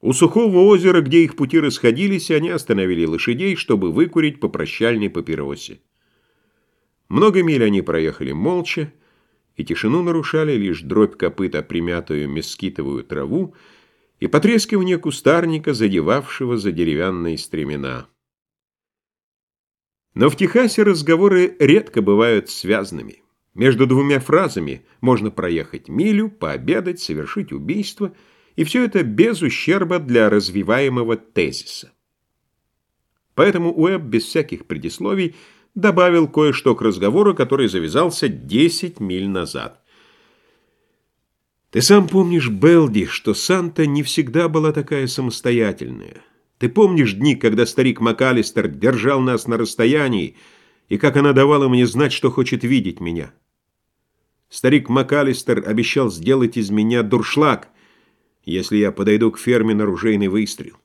У сухого озера, где их пути расходились, они остановили лошадей, чтобы выкурить по прощальной папиросе. Много миль они проехали молча, и тишину нарушали лишь дробь копыта, примятую мескитовую траву, и потрескивание кустарника, задевавшего за деревянные стремена. Но в Техасе разговоры редко бывают связанными. Между двумя фразами можно проехать милю, пообедать, совершить убийство — и все это без ущерба для развиваемого тезиса. Поэтому Уэбб без всяких предисловий добавил кое-что к разговору, который завязался 10 миль назад. «Ты сам помнишь, Белди, что Санта не всегда была такая самостоятельная. Ты помнишь дни, когда старик МакАлистер держал нас на расстоянии, и как она давала мне знать, что хочет видеть меня? Старик МакАлистер обещал сделать из меня дуршлаг — если я подойду к ферме на ружейный выстрел.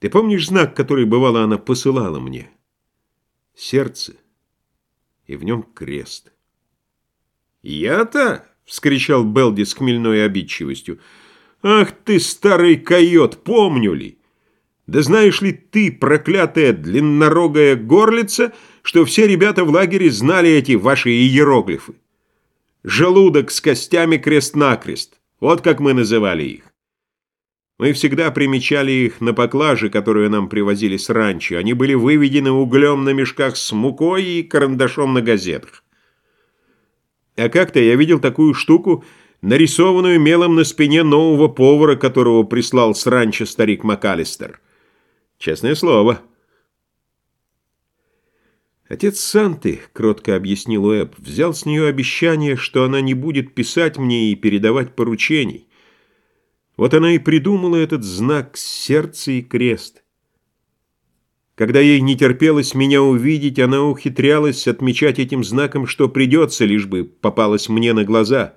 Ты помнишь знак, который, бывало, она посылала мне? Сердце, и в нем крест. «Я-то?» — вскричал Белди с хмельной обидчивостью. «Ах ты, старый койот, помню ли? Да знаешь ли ты, проклятая длиннорогая горлица, что все ребята в лагере знали эти ваши иероглифы? Желудок с костями крест-накрест. Вот как мы называли их. Мы всегда примечали их на поклаже, которую нам привозили с ранчо. Они были выведены углем на мешках с мукой и карандашом на газетах. А как-то я видел такую штуку, нарисованную мелом на спине нового повара, которого прислал с ранчо старик МакАлистер. Честное слово. Отец Санты, кротко объяснил Уэбб, взял с нее обещание, что она не будет писать мне и передавать поручений. Вот она и придумала этот знак сердце и крест. Когда ей не терпелось меня увидеть, она ухитрялась отмечать этим знаком, что придется, лишь бы попалась мне на глаза.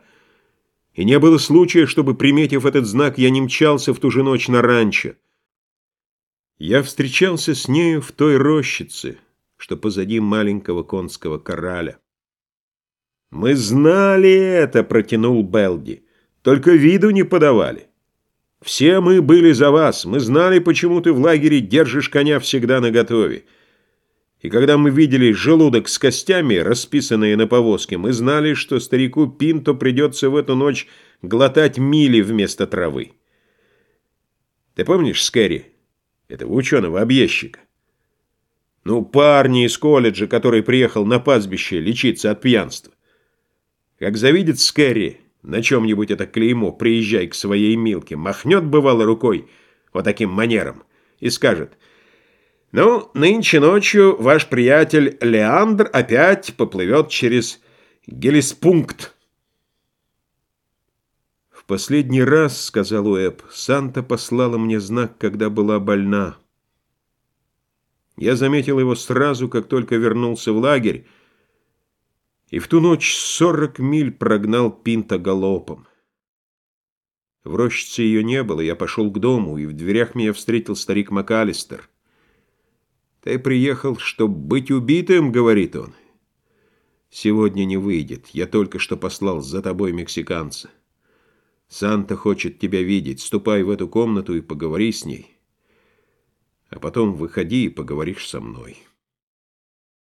И не было случая, чтобы, приметив этот знак, я не мчался в ту же ночь на ранчо. Я встречался с нею в той рощице — что позади маленького конского кораля. «Мы знали это!» — протянул Белди. «Только виду не подавали. Все мы были за вас. Мы знали, почему ты в лагере держишь коня всегда наготове. И когда мы видели желудок с костями, расписанные на повозке, мы знали, что старику Пинто придется в эту ночь глотать мили вместо травы. Ты помнишь Скэри, этого ученого-объездчика? Ну, парни из колледжа, который приехал на пастбище лечиться от пьянства. Как завидит Скэри на чем-нибудь это клеймо, приезжай к своей Милке, махнет бывало рукой вот таким манером и скажет, «Ну, нынче ночью ваш приятель Леандр опять поплывет через Гелиспункт». «В последний раз, — сказал Уэб, — Санта послала мне знак, когда была больна». Я заметил его сразу, как только вернулся в лагерь, и в ту ночь сорок миль прогнал Пинта галопом. В рощице ее не было, я пошел к дому, и в дверях меня встретил старик МакАлистер. «Ты приехал, чтобы быть убитым?» — говорит он. «Сегодня не выйдет. Я только что послал за тобой мексиканца. Санта хочет тебя видеть. Ступай в эту комнату и поговори с ней» а потом выходи и поговоришь со мной».